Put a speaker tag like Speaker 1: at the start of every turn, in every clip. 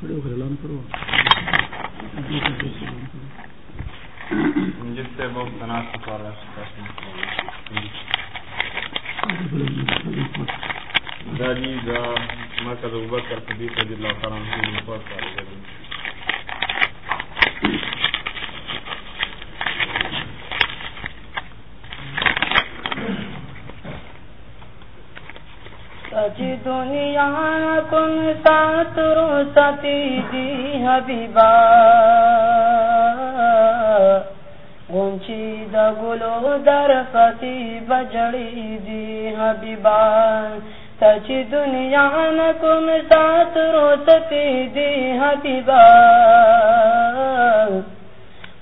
Speaker 1: جس سے بہت تناسب اور دا جی دا ابوبکر صدیق رضی اللہ عنہ وفات
Speaker 2: سچی دنیا کن سات رو ستی دی حبیبا گنچی دا گلو در فتی بجڑی دی حبیبا سچی دنیا کم سات رو ستی دی حبیبا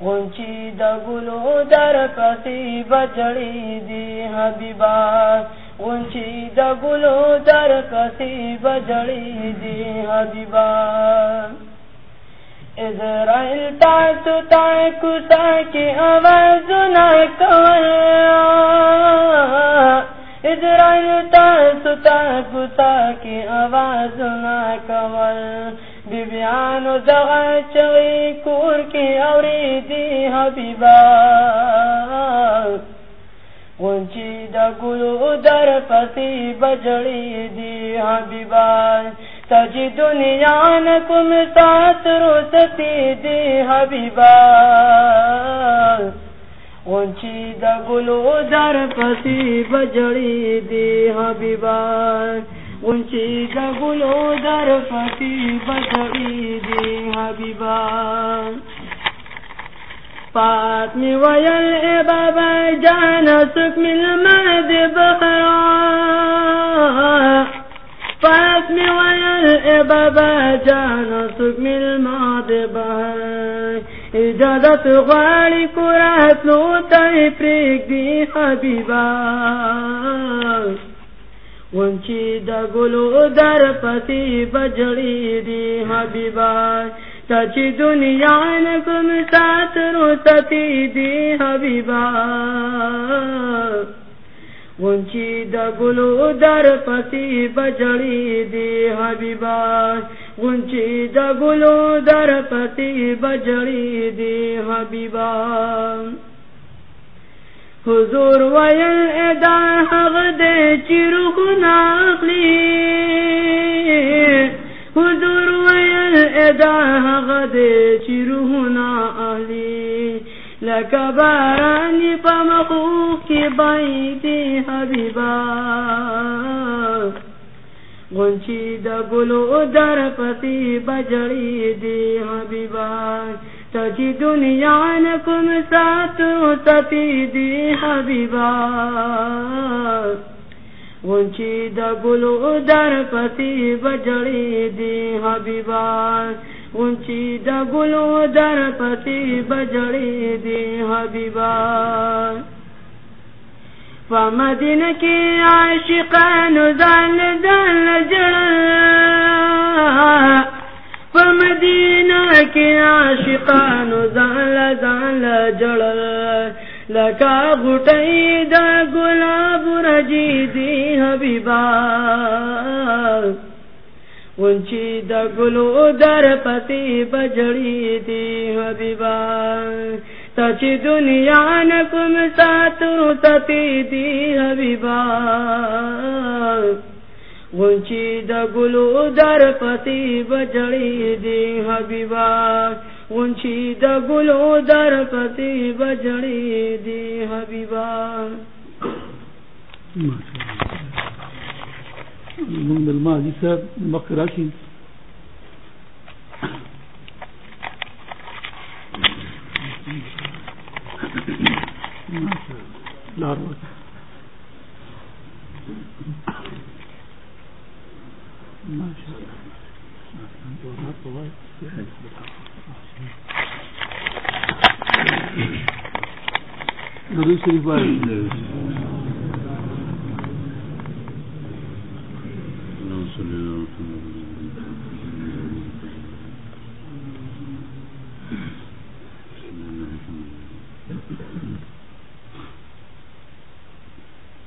Speaker 2: گنچی دا گلو در فتی بجڑی دی حبیبا اونچی د گلو در کسی بجڑی جی دی حبیبا اسرائیل تا تو تا کسا کی آواز نہ کوایا اسرائیل تا تو تا کسا کی آواز نہ کول بیبیان دغا چوی کور کی اوری دی حبیبا۔ اونچی دا گلو در پسی بجڑی دی حبیبا تجی دنیا نکم سات رو ستی دی حبیبا اونچی دا گلو در پسی بجڑی دی حبیبا اونچی دا گلو در پسی بجڑی دی حبیبا پات می ویل اے بابا جان سک مل مد بخرا پات می ویل اے بابا جان سک اجازت غالی کرات لو تای پریک دی حبیبا. ونچی دا گلو در پتی بجڑی دی حبیبا. سچی دنیا نکم سات رو ستی دی حبیبا. ونچی دا گلو در پتی بجڑی دی حبیبا. ونچی دا گلو در پتی بجڑی دی حبیبا. حضور ویل ادا حق دے چیرو ناخلی حضور ویل ادا حق دے چیرو نا اہلی لکا بارانی پا مخوق کی بائیتی حبیبا. غنچی دا گلو در پتی بجڑی دی حبیبا. تجی دنیا نکم سات ستی دی حبیبا. غنچی دا گلو در پتی بجڑی دی حبیبا غنچی دا گلو در پتی بجڑی دی حبیبا فمدین کی عاشقان دل دل جڑا فمدینہ کی عاشقان دل دل جڑا لکا گٹئی دا گلاب رجی دی حبیبا۔ اونچی دا گلو در پتی بجڑی دی حبیبا۔ سچی دنیا نکم ساتو ستی دی حبیبا۔ اونچی دا گلو در پتی بجڑی دی حبیبا۔ اونچی دا گلو در پتی بجڑی دی حبیبا.
Speaker 3: من الماضي صاحب مقراشي لا ما شاء الله شریف باید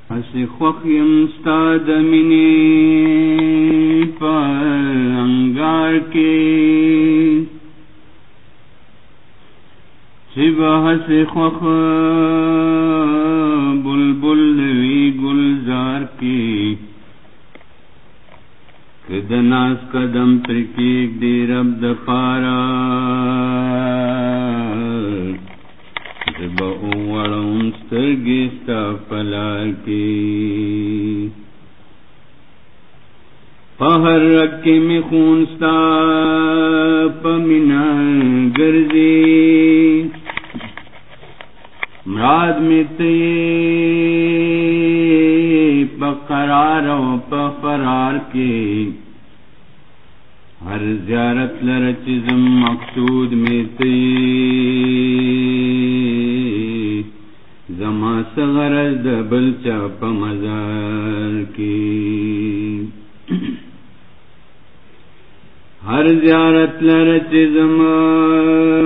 Speaker 4: ہسی خوخیم منی پر سے خخ بلبل نوی گلزار کی۔ کدناس قدم ترکیک دی رب د پارا۔ زب اوڑم سترگستا پلا کی۔ پہر رکی میں خونستا، پمینا گرزی۔ مراد میں تی پقرار و پفرار کی۔ ہر زیارت لرچزم مقصود میں تی زما سغرز دبل چاپ مزار کی۔ ہر زیارت لرچ لرچزم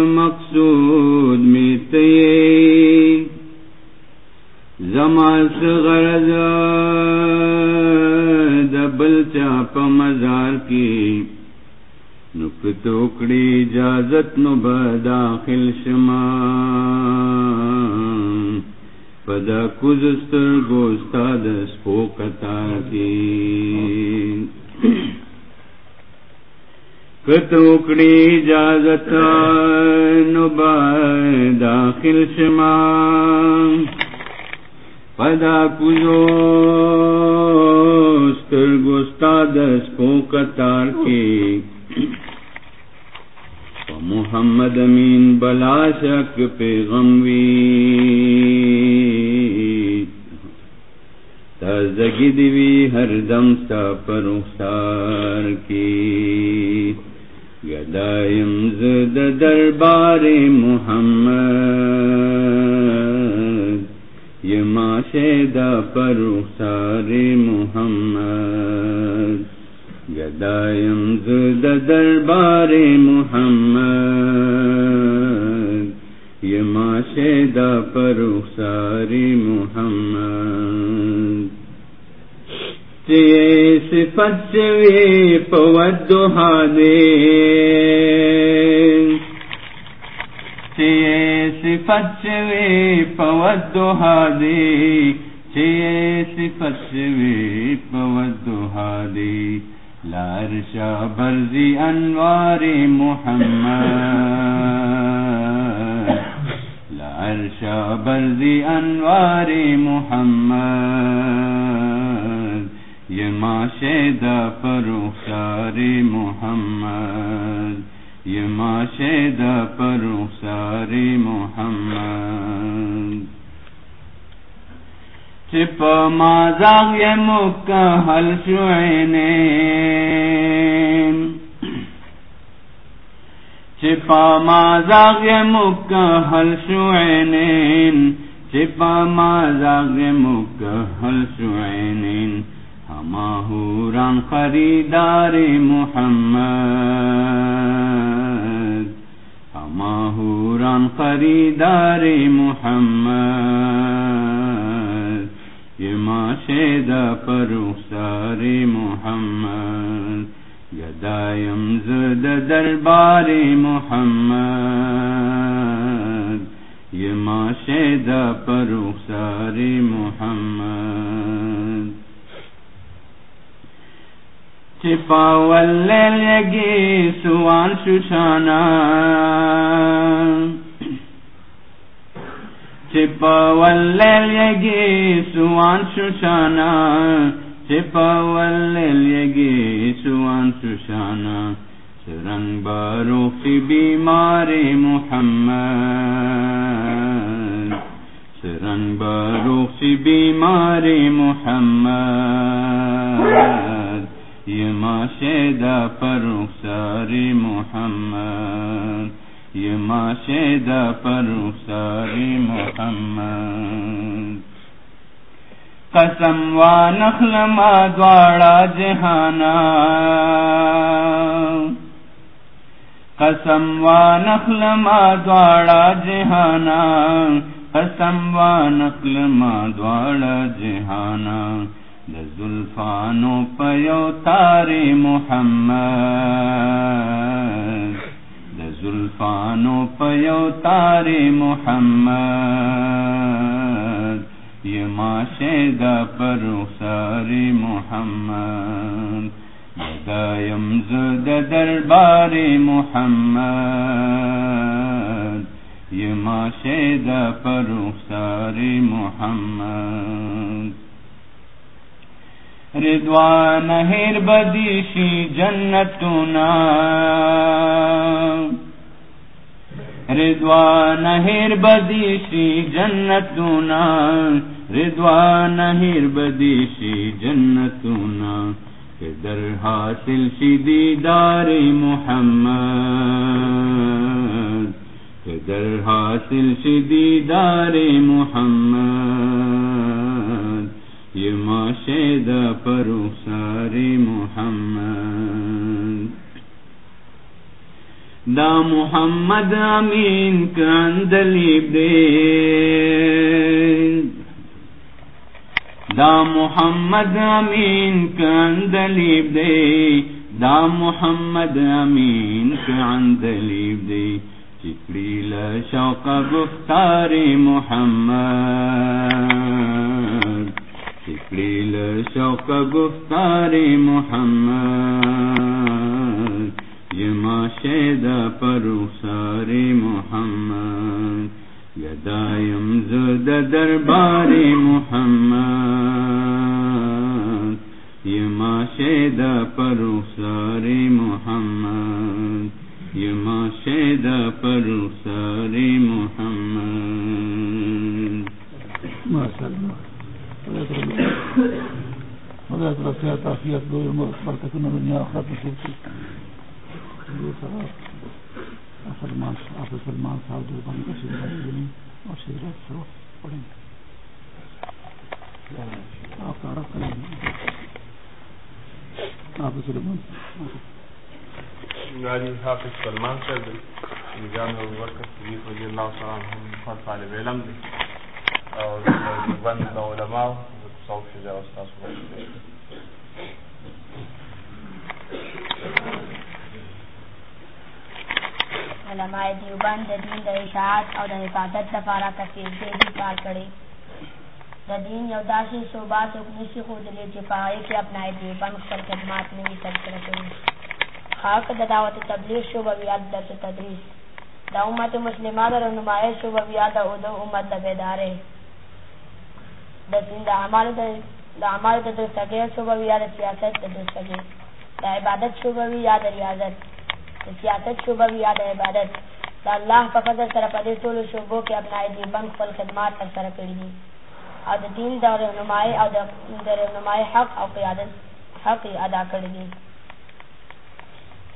Speaker 4: مقصود میں تی زما سغرز دبل چاپ مزار کی نک ٹوکڑی اجازت نو بداخل شما پدا کزستر گوستا دس پوکتا کی کتوکڑی اجازت نو داخل شما پدا کزو ستر گوستا دس پوکتار کی۔ محمد امین بلا شک پیغموی تزگی دیوی ہر دم سا پرخسار کی۔ گدائم زد دربار محمد، یہ معاشیدہ پرخسار محمد۔ گدائم زد دربار محمد، یہ معاشیدہ پرخساری محمد۔ صفت چوی پود دے چیے صفت چوی پود دے چیے صفت پود لار شاہ برزی انوار محمد لار شاہ برزی انوار محمد یہ معاشیدہ پرخسار محمد، یہ معاشیدہ پرخسار محمد۔ چپ مازاغ یہ مکہ حل شعینے چپا مازاغ یہ مکہ حل شعینے چپا مازاغ یہ مکہ حل شعینے ہماہوران خریدار محمد ہماہوران خریدار محمد، یہ معاشیدہ پرخسار محمد گدائم زد دربار محمد، یہ معاشیدہ پرخسار محمد۔ چپا واللیل سوان ششانا چپا واللیل سوان ششانا چپا واللیل سوان ششانا سرنگ بارو کی بیمار محمد. سرنگ بارو کی بیمار محمد. یہ معاشیدہ پرخسار محمد، یہ معاشیدہ پرخسار محمد۔ قسم و نخل ما دوارا جہانا۔ قسم و نخل ما دوارا جہانا۔ قسم و نخل ما دوارا جہانا۔ د زلفانو پیو تار محمد د زلفانو پیو تار محمد یہ معاشیدہ پر رخسار محمد دایم زد دربار محمد یہ معاشیدہ پر رخسار محمد ردوان ہر بدیشی جنتنا ردوان ہر بدیشی جنتنا ردوان ہر بدیشی جنتنا در حاصل شدی دار محمد در حاصل شدی دار محمد یہ معاشد پر سارے محمد۔ دا محمد امین کندلی دے دا محمد امین کندلیب دے دا محمد امین کندلیب دے چکڑی لشوق گفتار محمد۔ چکڑی لشوق گفتار محمد، یہ معاشد پر سار محمد یدائم زد دربار محمد، یہ معاشد پر سار محمد، یہ معاشد پر سار محمد۔
Speaker 3: ماشاء اللہ خدا طرف سے تعفیت دو برکتوں دنیا آخرت نصیب کی سلمان آپ سلمان صاحب جو بند کا شکر اور شکر سروس پڑھیں گے آپ کا عرب کریں گے آپ سلمان
Speaker 1: غازی حافظ سلمان صاحب دی جامع ابوبکر صدیق رضی اللہ تعالی عنہ خاص طالب علم دی او د بند د علماء د صوف شجاع استاد
Speaker 5: علماء دیوبند د دین د اشاعت او د حفاظت لپاره کثیر ډېر کار کړی د دین یو داسې صوبه څوک نشي ښودلی چې په هغې کې ابنای دیوبند خپل خدمات نه وي ترسره کړي خاک د دعوت تبلیغ شعبویات درس تدریس د امت مسلمه د رهنمایۍ شعبویات او د امت د بیدارۍ د دین د اعمالو د اعمالو د درستګۍ شعبویات د سیاست د درستګۍ د عبادت شعبویات د ریاضت۔ د سیاست شعبه وي یا د عبادت۔ د الله په فضل سره په دې ټولو شعبو کې ابنای دیوبند خپل خدمات ترسره کړي دي او د دین د رهنمایۍ او د رهنمایۍ حق او قیادت حق ادا کړی دي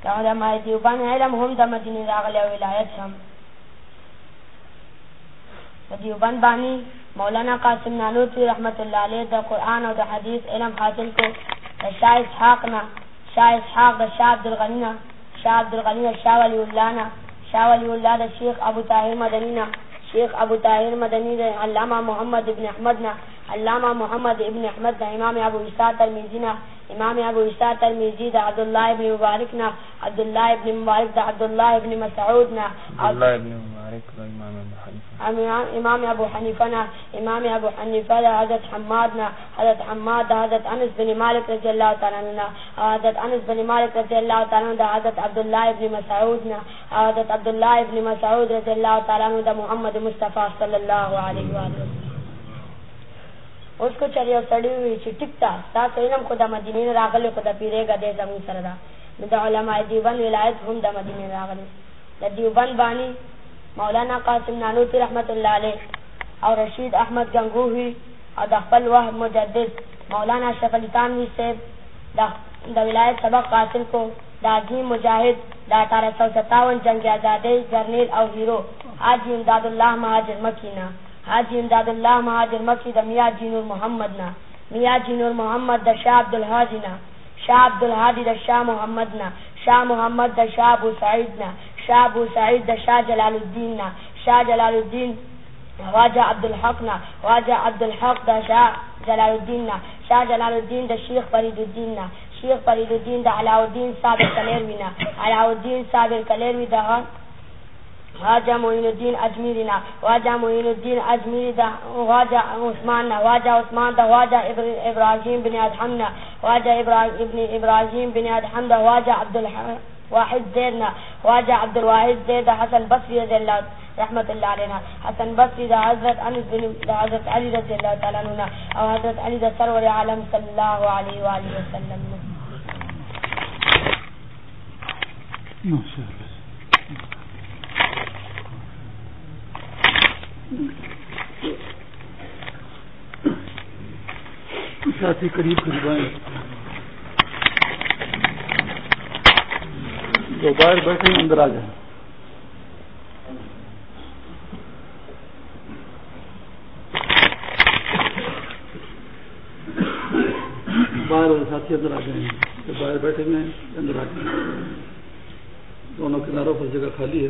Speaker 5: د علماء دیوبند علم هم د مدینې راغلی او ولایت هم د دیوبند بانی مولانا قاسم نانوتوی رحمت الله علیه د قرآن او د حدیث علم حاصل کو د شاه اسحاق نه، شاه اسحاق د شاه عبد عبدالغني نه شاہ عبدالغنی اور شاہ ولی اللہ نا شاہ ولی اللہ دا شیخ ابو طاہر مدنی نا شیخ ابو طاہر مدنی دا علامہ محمد ابن احمد نا علامہ محمد ابن احمد دا امام ابو عیسیٰ ترمیزی نا امام ابو عیسیٰ ترمیزی دا عبداللہ ابن مبارک نا عبداللہ ابن مبارک دا عبداللہ ابن مسعود نا۔
Speaker 1: عبداللہ ابن مبارک دا امام ابو حنیفہ۔
Speaker 5: امام ابو حنیفہ نا امام ابو حنیفہ دا حضرت حماد نا۔ حضرت حماد دا حضرت انس بن مالک رضی اللہ تعالیٰ نا۔ حضرت انس بن مالک رضی اللہ تعالیٰ دا حضرت عبداللہ ابن مسعود نا۔ حضرت عبداللہ ابن مسعود رضی اللہ تعالیٰ دا محمد مصطفیٰ صلی اللہ علیہ وآلہ وسلم۔ اوس کو چری او سړی وی چې ټیک تا تاسو علم خو د مدینې نه راغلی خو د پیرې غدې زموږ سره ده نو د علماء دیوبند ولایت هم د مدینې راغلی د دیوبند بانی مولانا قاسم نانوتی رحمت الله علیه او رشید احمد گنگوهی او د خپل وحد مجدد مولانا شف علی تانوی صاحب د ولایت سبق حاصل کو د عظیم مجاهد د اٹھارہ سو ستاون جنگ آزادی جرنیل او ہیرو حاجی امداد الله مهاجر مکینا حاجی امداد الله مهاجر مکی د میاں جینور محمد نا، میاں جینور محمد د شاه عبد الهادی نا شاه عبد الهادی د شاه محمد نا شاه محمد د شاه ابو سعید نا شاه ابو سعید د شاه جلال الدین نا شاه جلال الدین خواجہ عبد الحق نا، خواجہ عبد الحق دا شاہ جلال الدین نا، شاہ جلال الدین دا شیخ فرید الدین نا، شیخ فرید الدین دا علاء الدین صابر کلیروی نا علاء الدین صابر کلیروی دا خواجہ معین الدین اجمیری نا خواجہ معین الدین اجمیری دا خواجہ عثمان نا خواجہ عثمان دا خواجہ ابراہیم بن ادہم نا خواجہ ابن ابراہیم بن ادہم دا خواجہ عبد واحد زید نا خواجہ عبد الواحد زید حسن بصری رضی اللہ رحمت اللہ علیہ حسن بصری دا، حضرت انس بن، دا، حضرت علی رضی اللہ تعالی عنہ اور حضرت علی دا سرور عالم صلی اللہ علیہ والہ وسلم
Speaker 3: ماشاءاللہ ساتھی قریب قریب جو باہر بیٹھے ہیں، اندر آ جائیں۔ باہر والے ساتھی اندر آ گئے ہیں جو باہر بیٹھے ہوئے ہیں، اندر آ جائیں۔ دونوں کناروں پر جگہ خالی ہے۔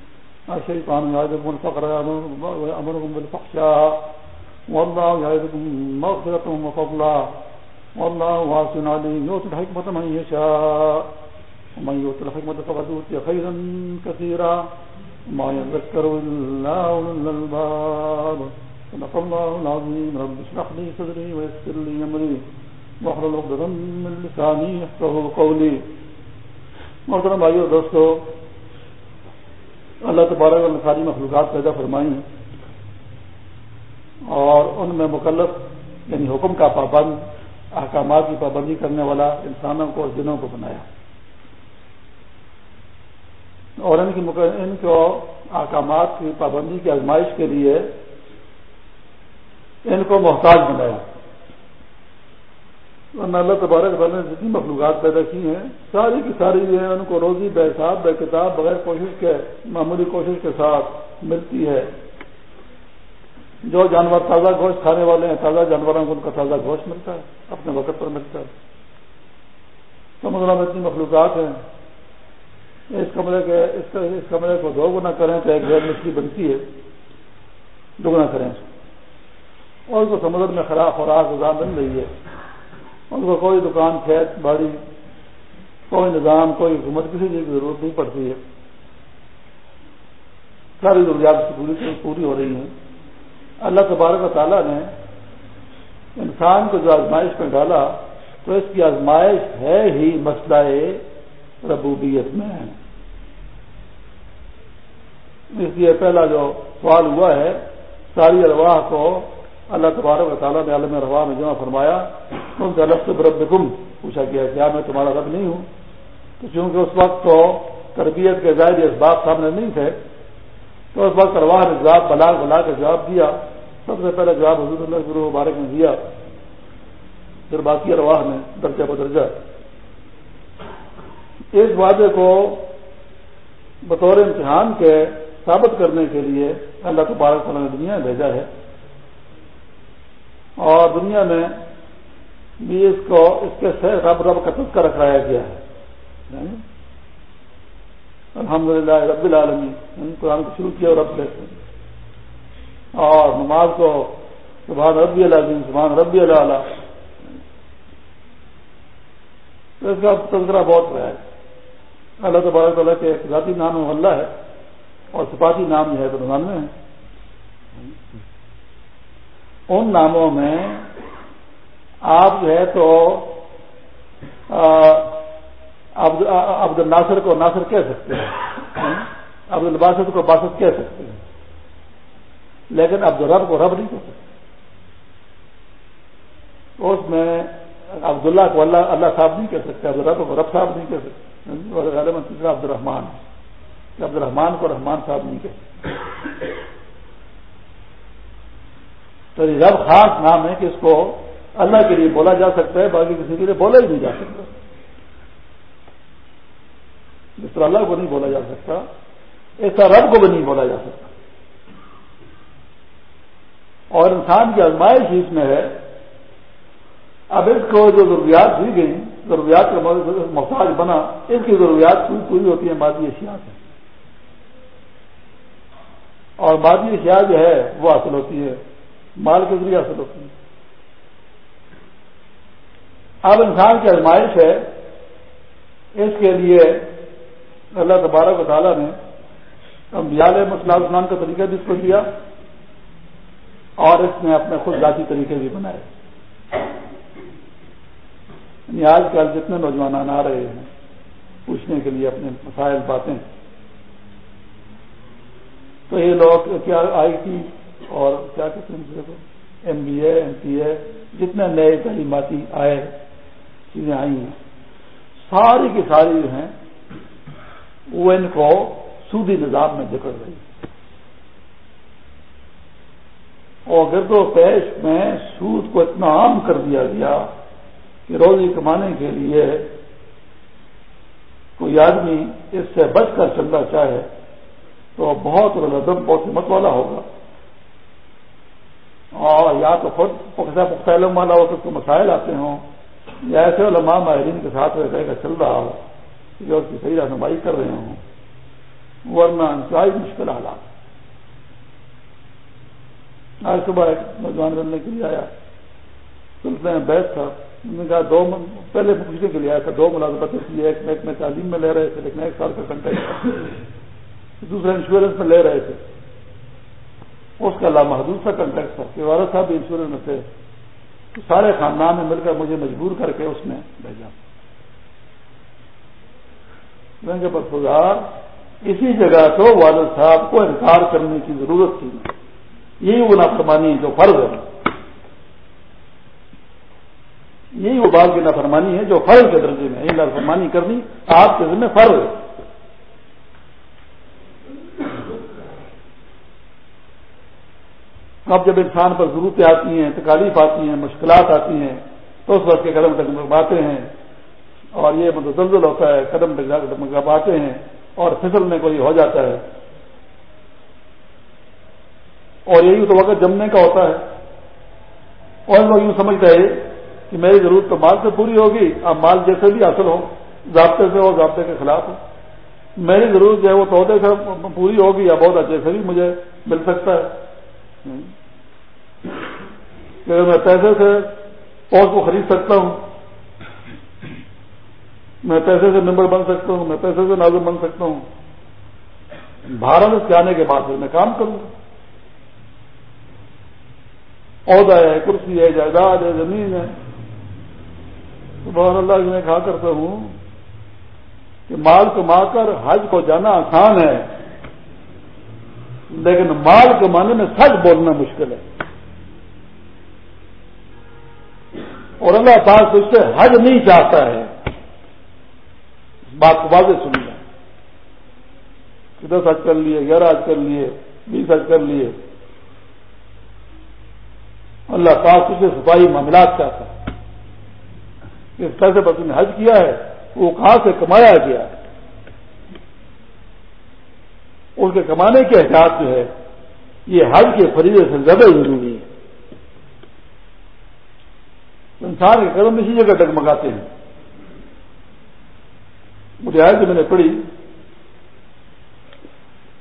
Speaker 3: الشيطان يعدكم الفقر ويأمركم بالفحشاء والله يعدكم مغفرة وفضلا والله واسع عليم. يؤتي الحكمة من يشاء. ومن يؤتي الحكمة فقد أوتي خيرا كثيرا. وما يذكر إلا أولو الألباب. صدق الله العظيم. رب اشرح لي صدري ويسر لي أمري. واحلل عقدة من لساني يفقهوا قولي. محترم بھائیو، دوستو اللہ تبارک نے ساری مخلوقات پیدا فرمائی ہیں اور ان میں مکلف یعنی حکم کا پابند، احکامات کی پابندی کرنے والا انسانوں کو اور جنوں کو بنایا۔ اور ان کی ان کو احکامات کی پابندی کی آزمائش کے لیے ان کو محتاج بنایا۔ ورنہ اللہ تبارک تعالیٰ نے جتنی مخلوقات پیدا کی ہیں، ساری کی ساری جو ہے ان کو روزی، بے حساب، بے کتاب، بغیر کوشش کے، معمولی کوشش کے ساتھ ملتی ہے۔ جو جانور تازہ گوشت کھانے والے ہیں، تازہ جانوروں کو ان کا تازہ گوشت ملتا ہے، اپنے وقت پر ملتا ہے۔ سمندروں میں اتنی مخلوقات ہیں، اس کمرے کے، اس کمرے کو دو گنا کریں تو ایک غیر مچھلی بنتی ہے۔ دگنا کریں۔ اور اس کو سمندر میں خراب خوراک غذا بن رہی ہے۔ ان کو کوئی دکان کھیت باڑی، کوئی نظام، کوئی حکومت، کسی چیز کی ضرورت نہیں پڑتی ہے۔ ساری ضروریات پوری پوری ہو رہی ہیں۔ اللہ تبارک و تعالیٰ نے انسان کو جو آزمائش میں ڈالا، تو اس کی آزمائش ہے ہی مسئلہ ربوبیت میں۔ اس لیے پہلا جو سوال ہوا ہے، ساری ارواح کو اللہ تبارک و تعالیٰ نے عالم روا میں جمع فرمایا، تم سے الگ سے رب گم پوچھا گیا، کیا میں تمہارا رب نہیں ہوں؟ تو چونکہ اس وقت تو تربیت کے ظاہر اس بات سامنے نہیں تھے، تو اس وقت ارواح نے جواب بلا بلا کے جواب دیا۔ سب سے پہلے جواب حضور اللہ گرو مبارک نے دیا۔ پھر باقی ارواح نے درجہ بدرجہ اس وعدے کو بطور امتحان کے ثابت کرنے کے لیے اللہ تبارک تعالیٰ نے دنیا بھیجا ہے۔ اور دنیا میں بھی اس کو اس کے سے رب رب کا تذکر رکھایا گیا ہے۔ یعنی الحمد للہ رب العالمی یعنی قرآن کو شروع کیا رب سے۔ اور نماز کو سبحان ربی العظیم، سبحان ربی اللہ تو اس کا تذکرہ بہت رہا ہے۔ اللہ تبارک تعالیٰ کے ذاتی نام اللہ ہے اور سپاہی نام جو ہے تو نمانے ہے ان ناموں میں آپ جو ہے تو عبد الناصر کو ناصر کہہ سکتے ہیں عبد الباسط کو باسط کہہ سکتے ہیں، لیکن عبد الرب کو رب نہیں کہہ سکتے۔ اس میں عبداللہ کو اللہ اللہ صاحب نہیں کہہ سکتے، عبد الرب کو رب صاحب نہیں کہہ سکتے۔ اور عبد الرحمان عبد الرحمان کو رحمان صاحب نہیں کہتے تو یہ رب خاص نام ہے کہ اس کو اللہ کے لیے بولا جا سکتا ہے، باقی کسی کے لیے بولا ہی نہیں جا سکتا۔ جس طرح اللہ کو نہیں بولا جا سکتا، ایسا رب کو بھی نہیں بولا جا سکتا۔ اور انسان کی آزمائش اس میں ہے، اب اس کو جو ضروریات دی گئی ضروریات کا محتاج بنا، اس کی ضروریات پوری پوری ہوتی ہیں مادی اشیاء سے اور مادی اشیاء جو ہے، وہ حاصل ہوتی ہے مال کے ذریعے حاصل ہوتی ہے اب انسان کی آزمائش ہے، اس کے لیے اللہ تبارک و تعالیٰ نے علیہ مسلم اسلام کا طریقہ بھی اس کو دیا اور اس نے اپنے خود ذاتی طریقے بھی بنائے۔ یعنی آج کل جتنے نوجوان آ رہے ہیں، پوچھنے کے لیے اپنے مسائل، باتیں۔ تو یہ لوگ کیا آئی ٹی اور کیا کہتے ہیں کو؟ M B A, M P A, جتنے نئے تعلیماتی آئے، چیزیں آئی ہیں۔ ساری کی ساری جو ہیں، وہ ان کو سودی نظام میں جکڑ رہی اور گرد و پیش میں سود کو اتنا عام کر دیا گیا کہ روزی کمانے کے لیے کوئی آدمی اس سے بچ کر چلنا چاہے تو بہت ردم بہت ہمت والا ہوگا۔ اور یا تو خود پختہ پختہ علم والا ہو تو اس کو مسائل آتے ہوں۔ یا ایسے علماء ماہرین کے ساتھ رہ چل رہا ہو جو اس کی صحیح رہنمائی کر رہے ہوں۔ ورنہ انتہائی مشکل حالات۔ آج صبح ایک نوجوان بننے کے لیے آیا۔ سلسلے میں بیٹھ تھا۔ نے کہا، دو پہلے پوچھنے کے لیے آیا تھا، دو ملازمت اس لیے ایک میں تعلیم میں لے رہے تھے لیکن ایک سال کا کنٹیکٹ دوسرا انشورنس میں لے رہے تھے۔ اس کا لامحدود سا کنٹیکٹ تھا کہ والد صاحب انشورنس میں تھے سارے خاندان نے مل کر مجھے مجبور کر کے اس نے بھیجا پر خدار اسی جگہ تو والد صاحب کو انکار کرنے کی ضرورت تھی۔ یہی وہ نافرمانی جو فرض ہے۔ یہی وہ بات کی نافرمانی ہے جو فرض کے درجے میں یہ نافرمانی کرنی آپ کے ذمہ فرض ہے۔ اب جب انسان پر ضرورتیں آتی ہیں، تکالیف آتی ہیں، مشکلات آتی ہیں، تو اس وقت کے قدم تک مقباتے ہیں اور یہ متزلزل ہوتا ہے، قدم تک مقباتے ہیں اور فصل میں کوئی ہو جاتا ہے۔ اور یہی تو وقت جمنے کا ہوتا ہے۔ اور لوگ یوں سمجھتے ہیں کہ میری ضرورت تو مال سے پوری ہوگی، اب مال جیسے بھی حاصل ہو، ضابطے سے ہو، ضابطے کے خلاف ہو۔ میری ضرورت جو ہے وہ تودے سے پوری ہوگی یا بہت اچھے سے بھی مجھے مل سکتا ہے۔ کہ میں پیسے سے پوز کو خرید سکتا ہوں۔ میں پیسے سے ممبر بن سکتا ہوں میں پیسے سے نازم بن سکتا ہوں۔ بھارت سے آنے کے بعد پھر میں کام کروں عہدہ ہے، کرسی ہے، جائیداد ہے، زمین ہے۔ بہت اللہ، میں کہا کرتا ہوں کہ مال کما کر حج کو جانا آسان ہے، لیکن مال کمانے میں سچ بولنا مشکل ہے۔ اور اللہ تعالیٰ اس سے حج نہیں چاہتا ہے۔ بات کو واضح سن لیں دس حج کر لیے گیارہ حج کر لیے، بیس حج کر لیے۔ اللہ پاک اسے صفائی معاملات چاہتا ہے۔ اس پیسے پر نے حج کیا ہے، وہ کہاں سے کمایا گیا؟ ان کے کمانے کے احتیاط جو ہے، یہ حج کے فریضے سے زیادہ ضروری ہے انسان کے قدم اسی جگہ ڈگمگاتے ہیں۔ مجھے آئے کہ میں نے پڑھی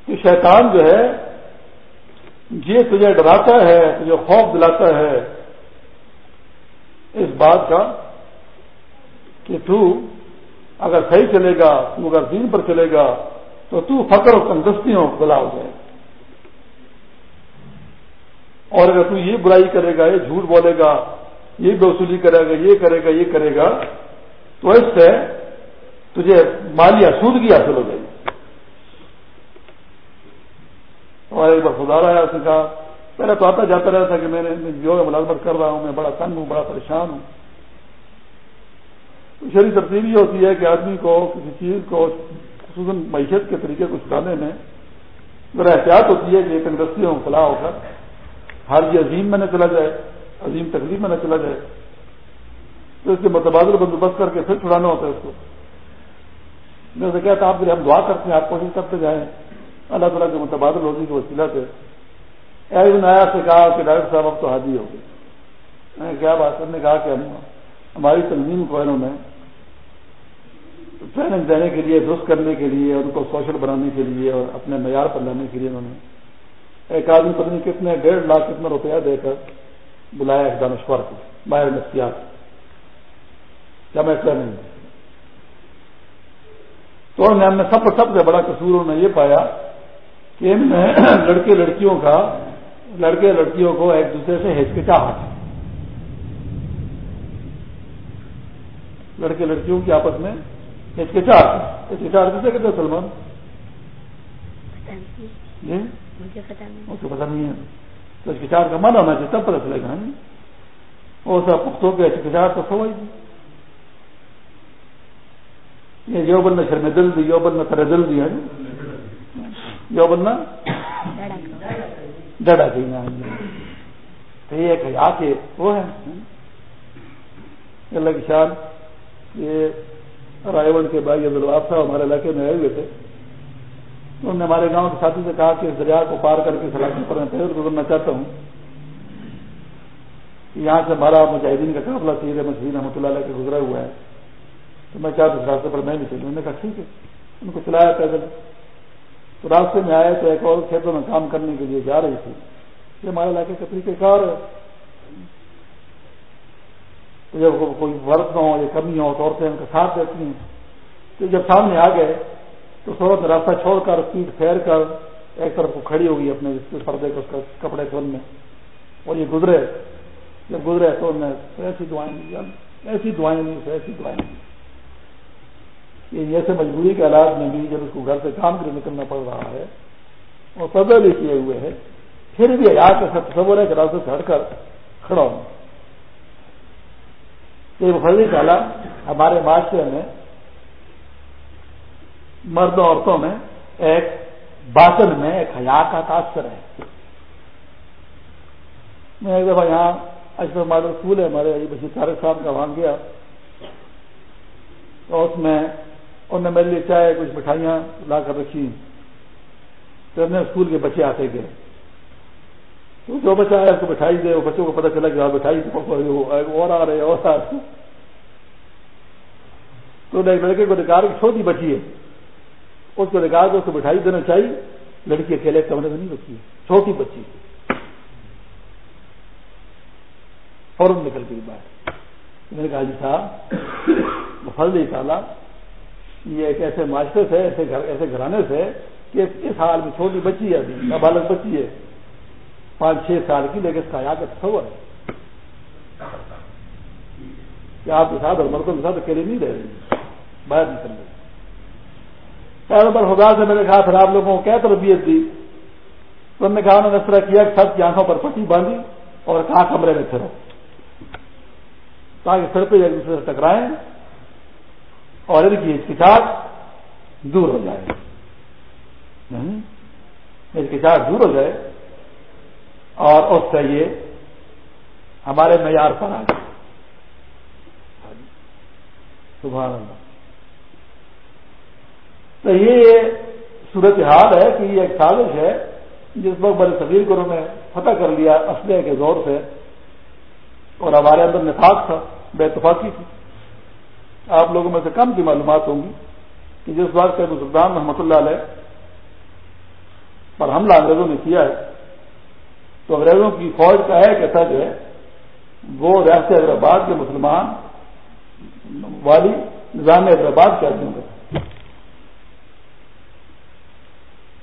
Speaker 3: کہ شیطان جو ہے، یہ تجھے ڈراتا ہے، تجھے خوف دلاتا ہے۔ اس بات کا کہ تو اگر صحیح چلے گا، تو اگر دین پر چلے گا، تو تو فقر و تندرستیوں بلا ہو جائے۔ اور اگر تو یہ برائی کرے گا، یہ جھوٹ بولے گا یہ بے وصولی کرے گا، یہ کرے گا، یہ کرے گا، تو اس سے تجھے مالی آسودگی حاصل ہو جائے گی۔ اور ایک بار خدا رہا ہے اس نے کہا، پہلے تو آتا جاتا رہتا کہ میں نے جو ملازمت کر رہا ہوں، میں بڑا تنگ ہوں، بڑا پریشان ہوں۔ شہری ترتیب یہ ہوتی ہے کہ آدمی کو کسی چیز کو، خصوصاً معیشت کے طریقے کو چلانے میں ذرا احتیاط ہوتی ہے کہ ایک انڈسٹری میں مبتلا ہو کر ہر یہ عظیم میں نہ چلا جائے۔ عظیم تکلیف میں نہ چلا جائے۔ تو اس کے متبادل بندوبست کر کے پھر چھڑانا ہوتا ہے اس کو۔ جیسے کہتا آپ کے لیے ہم دعا کرتے ہیں، آپ کوشش کرتے جائیں۔ اللہ تعالیٰ کے متبادل ہونے کی وسیلہ سے۔ ایک نیا سے کہا کہ ڈاکٹر صاحب، اب تو حاضی ہو گئے۔ میں کیا بات کرنے کہا کہ ہم ہماری تنظیم کو انہوں نے ٹریننگ دینے کے لیے، درست کرنے کے لیے، ان کو سوشل بنانے کے لیے اور اپنے معیار پر لانے کے لیے انہوں نے ایک آدمی پتنی کتنے ڈیڑھ لاکھ کتنا روپیہ دے کر بلایا ایک دانشور کو باہر نفسیات۔ کیا میں ٹریننگ تو انہوں نے ہم نے سب سب سے بڑا قصور انہوں نے یہ پایا کہ ان میں لڑکے لڑکیوں کا لڑکے لڑکیوں کو ایک دوسرے سے ہچکچاہٹ۔ لڑکے لڑکیوں کی آپس میں ہچکچاہٹ۔ ہچکچاہٹ کسے کہتے ہیں سلمان؟ جی؟ مجھے پتا نہیں ہے۔ تو ہچکچاہٹ کا من ہونا چاہیے تب پتا چلے گا وہ سب پختوں کے ہچکچاہٹ تو سو یہ جو بندہ شرم دل دی جو بندہ تر دل دی ہے جو بندہ ڈڑا گئی تو یہ ایک حیا کے وہ ہے اللہ کی شان یہ رائے گڑھ کے بھائی عبدالواب صاحب ہمارے علاقے میں آئے ہوئے تھے انہوں نے ہمارے گاؤں کے ساتھی سے کہا کہ اس دریا کو پار کر کے سلاخی پر میں پھر گزرنا چاہتا ہوں۔ یہاں سے ہمارا مجاہدین کا قابلہ سید مسجد رحمۃ اللہ علیہ کے گزرا ہوا ہے۔ تو میں چاہتا اس راستے پر میں بھی چلوں۔ نے کہا ٹھیک ہے۔ ان کو چلایا پیدل۔ تو راستے میں آئے تو ایک اور کھیتوں میں کام کرنے کے لیے جا رہی تھی۔ یہ ہمارے علاقے کا طریقہ کار ہے۔ تو جب کوئی ورق نہ ہو یا کمی ہو تو عورتیں ان کا ساتھ دیتی ہیں۔ تو جب سامنے آ گئے تو سورت راستہ چھوڑ کر پیٹ پھیر کر ایک طرف کو کھڑی ہوگی اپنے پردے کو کپڑے کھول میں۔ اور یہ گزرے۔ جب گزرے تو انہوں نے ایسی دعائیں دی۔ ایسی دعائیں دی، ایسی دعائیں دی۔ یہ ایسے مجبوری کے حالات میں بھی جب اس کو گھر سے کام کے نکلنا پڑ رہا ہے اور سزا بھی کیے ہوئے ہے، پھر بھی آج کا تصور ہے کہ راستے سے ہٹ کر کھڑا ہوں۔ یہ فرضی ڈالا ہمارے معاشرے میں مرد عورتوں میں ایک باطن میں ایک حیا کا تاثر ہے۔ میں ایک دفعہ یہاں اشرف ماڈل اسکول ہے، ہمارے بشیر طارق صاحب کا وہاں گیا۔ تو اس میں انہوں نے میرے لیے چائے، کچھ مٹھائیاں لا کر رکھی۔ تو اسکول کے بچے آتے گئے۔ تو جو بچہ آیا، اس کو مٹھائی دے، وہ بچوں کو پتا چلا کہ مٹھائی اور آ رہے اور آ رہے تو ایک لڑکے کو نکال کی چھوٹی بچی ہے۔ اس کو نکال کے اس کو مٹھائی دینا چاہیے۔ لڑکی اکیلے کمرے میں نہیں رکھی ہے۔ چھوٹی بچی فوراً نکل گئی بات میں نے کہا جی صاحب فل نہیں سالا یہ ایک ایسے معاشرے سے، ایسے گھر، ایسے گھرانے سے کہ اس حال میں چھوٹی بچی ہے ابھی، نابالغ بچی ہے۔ پانچ، چھ سال کی، لیکن اس کا یا تصور ہے کہ آپ کے ساتھ اور مردوں کے ساتھ اکیلے نہیں رہ رہی باہر نکل رہے پہلے خدا سے میں نے کہا، پھر آپ لوگوں کو کیا تربیت دی؟ تو انہوں نے کہا، انہوں نے اس طرح کیا کہ سب کی آنکھوں پر پٹی باندھی اور کہا، کمرے میں پھرو۔ تاکہ سر پہ ایک دوسرے سے ٹکرائیں اور ان کی ہچکچاہٹ دور ہو جائے۔ ہچکچاہٹ دور ہو جائے۔ اور اس سے یہ ہمارے معیار پر آ جائے سبحان اللہ۔ تو یہ صورت حال ہے کہ یہ ایک سازش ہے جس وقت بڑے صغیر کو انہوں نے فتح کر لیا اسلحے کے زور سے اور ہمارے اندر نفاق تھا، بے اتفاقی تھی۔ آپ لوگوں میں سے کم کی معلومات ہوں گی کہ جس بات کا سلطان رحمۃ اللہ علیہ پر حملہ انگریزوں نے کیا ہے، تو انگریزوں کی فوج کا ایک ایسا جو ہے، وہ ریاست حیدرآباد کے مسلمان والی نظام حیدرآباد کے آدمیوں کا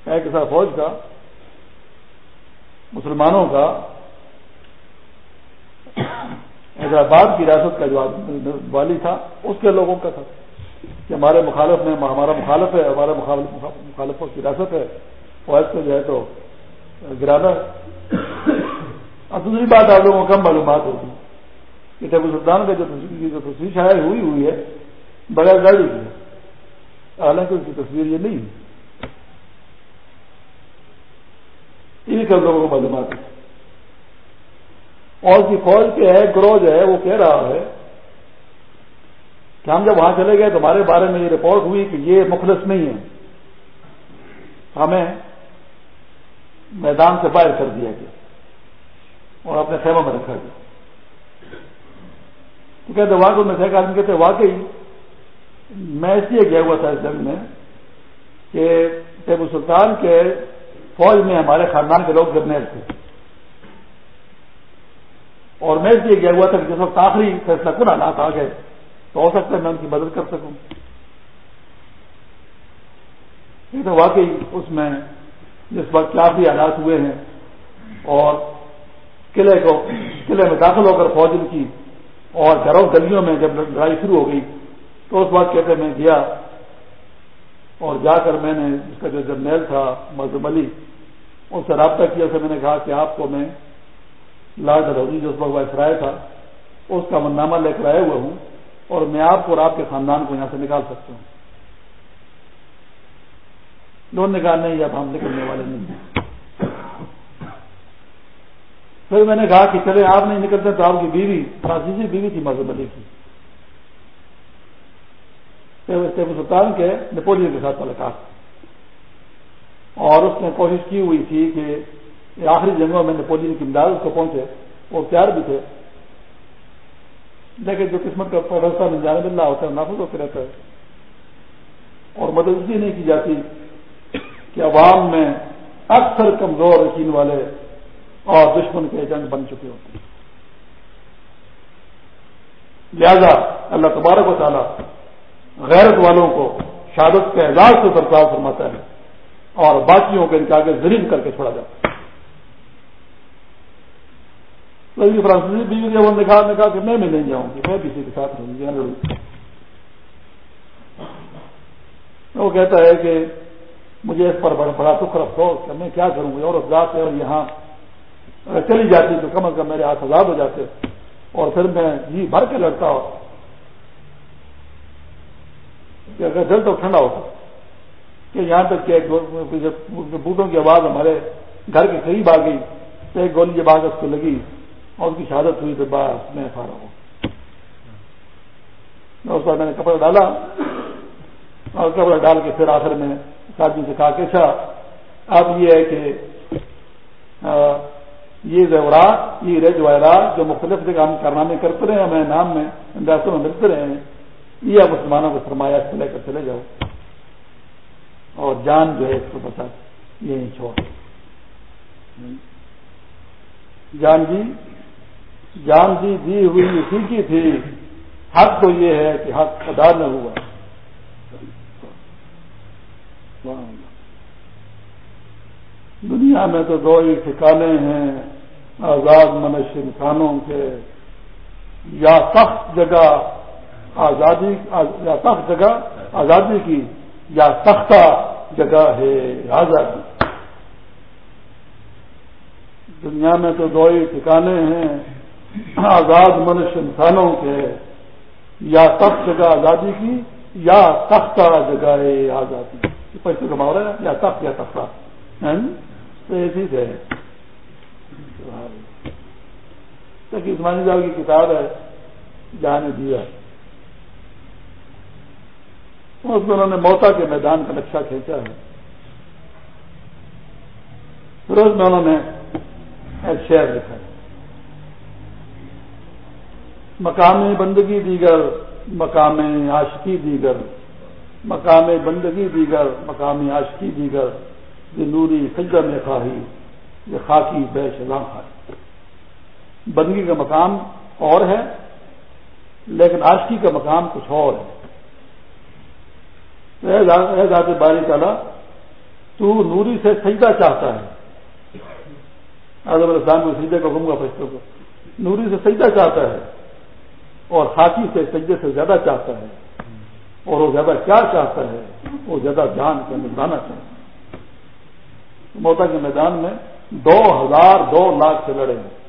Speaker 3: ایک ایسا فوج کا، مسلمانوں کا، حیدرآباد کی ریاست کا جو والی تھا، اس کے لوگوں کا تھا کہ ہمارے مخالف میں، ہمارا مخالف ہے ہمارا مخالفوں کی ریاست ہے، فوج کو جو ہے تو گرانا اور دوسری بات آپ لوگوں کو کم معلومات ہوگی کہ ٹیبل سلطان کا جو تصویر شاید ہوئی ہوئی ہے، بغیر گاڑی کے حالانکہ اس کی تصویر یہ نہیں ہے۔ انہیں کر لوگوں کو معلومات ہے اور کی فوج کے ہے، گروہ جو ہے، وہ کہہ رہا ہے کہ ہم جب وہاں چلے گئے تو ہمارے بارے میں یہ رپورٹ ہوئی کہ یہ مخلص نہیں ہے۔ ہمیں میدان سے باہر کر دیا گیا اور اپنے خیموں میں رکھا گیا۔ تو کہتے وہاں کو میں سے آدمی کہتے واقعی میں اس لیے گیا ہوا تھا اس جنگ میں کہ ٹیبو سلطان کے فوج میں ہمارے خاندان کے لوگ گرنے تھے۔ اور میں اس لیے گیا ہوا تھا کہ جس وقت آخری فیصلہ کن حالات آ گئے، تو ہو سکتا ہے میں ان کی مدد کر سکوں۔ لیکن واقعی اس میں جس وقت کافی حالات ہوئے ہیں اور قلعے کو، قلعے میں داخل ہو کر فوج ان کی اور گھروں گلیوں میں جب لڑائی شروع ہو گئی، تو اس وقت کہتے میں گیا اور جا کر میں نے اس کا جو جرنیل تھا مزم علی اس سے رابطہ کیا۔ اسے میں نے کہا کہ آپ کو میں لال ڈلوزی جو اس وقت وائسرائے تھا، اس کا منامہ لے کر آئے ہوئے ہوں اور میں آپ کو اور آپ کے خاندان کو یہاں سے نکال سکتا ہوں۔ لون نکالنے یا ہم نکلنے والے نہیں ہیں۔ پھر میں نے کہا کہ چلے آپ نہیں نکلتے تو آپ کی بیوی فرانسیسی بیوی تھی مذہب علی کی۔ سلطان کے نیپولین کے ساتھ تعلقات اور اس نے کوشش کی ہوئی تھی کہ آخری جنگوں میں نیپولین کی امداد اس کو پہنچے۔ وہ تیار بھی تھے۔ لیکن جو قسمت کا فیصلہ میں جانے مل رہا ہوتا ہے نافذ ہوتے رہتا ہے۔ اور مدد اس لیے نہیں کی جاتی کہ عوام میں اکثر کمزور یقین والے اور دشمن کے ایجنٹ بن چکے ہوتے۔ ہیں لہذا اللہ تبارک و تعالیٰ غیرت والوں کو شہادت کے اعزاز سے برتاؤ فرماتا ہے اور باقیوں کے ان کے آگے زرین کر کے چھوڑا جاتا ہے۔ فرانسیسی بیوی نے وہ نکال نے کہا کہ میں بھی نہیں جاؤں گی، میں بھی اسی کے ساتھ رہوں گی وہ کہتا ہے کہ مجھے اس پر بڑا بڑا دکھ افسوس کہ میں کیا کروں گی اور اس ذات ہے اور یہاں اگر چلی جاتی تو کم از کم میرے ہاتھ آزاد ہو جاتے اور پھر میں جی بھر کے لڑتا ہوں۔ کہ اگر دل تو ٹھنڈا ہوتا، کہ یہاں تک کہ بوٹوں کی آواز ہمارے گھر کے قریب آ گئی، تو ایک گولی جب آگ اس کو لگی اور اس کی شہادت ہوئی، تو بس میں فارغ ہوں اس پر میں نے کپڑا ڈالا اور کپڑا ڈال کے پھر آخر میں ساتھی سے کہا کہ اچھا اب یہ ہے کہ یہ زیورات، یہ رج وائرات جو مختلف جگہ ہم کارنامے کرتے رہے ہمیں نام میں اندازوں میں ملتے رہے ہیں یہ اب مسلمانوں کو سرمایہ سے لے کر چلے جاؤ۔ اور جان جو ہے اس کو بتا یہ نہیں چھوڑ۔ جان جی جان جی دی ہوئی اسی کی تھی۔ حق تو یہ ہے کہ حق ادا نہ ہوا۔ دنیا میں تو دو ہی ٹھکانے ہیں۔ آزاد منش انسانوں کے۔ یا سخت جگہ آزادی یا سخت جگہ آزادی کی، یا سختہ جگہ ہے آزادی۔ دنیا میں تو دو ہی ٹھکانے ہیں، آزاد منش انسانوں کے۔ یا سخت جگہ آزادی کی، یا تختہ جگہ ہے آزادی پیسے کما رہے ہیں یا تخت یا تختہ تو ایسی ہے۔ عثمانی صاحب کی کتاب ہے جہاں نے دیا۔ اس میں انہوں نے موتا کے میدان کا نقشہ کھینچا ہے۔ پھر اس میں انہوں نے ایک شہر لکھا ہے۔ مقام بندگی دیگر، مقام عاشقی دیگر، مقام بندگی دیگر، مقام عاشقی دیگر، یہ نوری سجدہ میں خواہی، یہ خاکی بے شلاں خواہی۔ بندگی کا مقام اور ہے، لیکن عاشقی کا مقام کچھ اور ہے۔ ذات باری تعالیٰ، تو نوری سے سجدہ چاہتا ہے۔ اعظم السلام کو سجدے کو گوں گا فرشتوں کو نوری سے سجدہ چاہتا ہے اور خاکی سے سجدے سے زیادہ چاہتا ہے۔ اور وہ زیادہ کیا چاہتا ہے؟ وہ زیادہ جان کے اندر چاہتا ہے۔ موتا کے میدان میں دو ہزار دو لاکھ سے لڑے۔ ہیں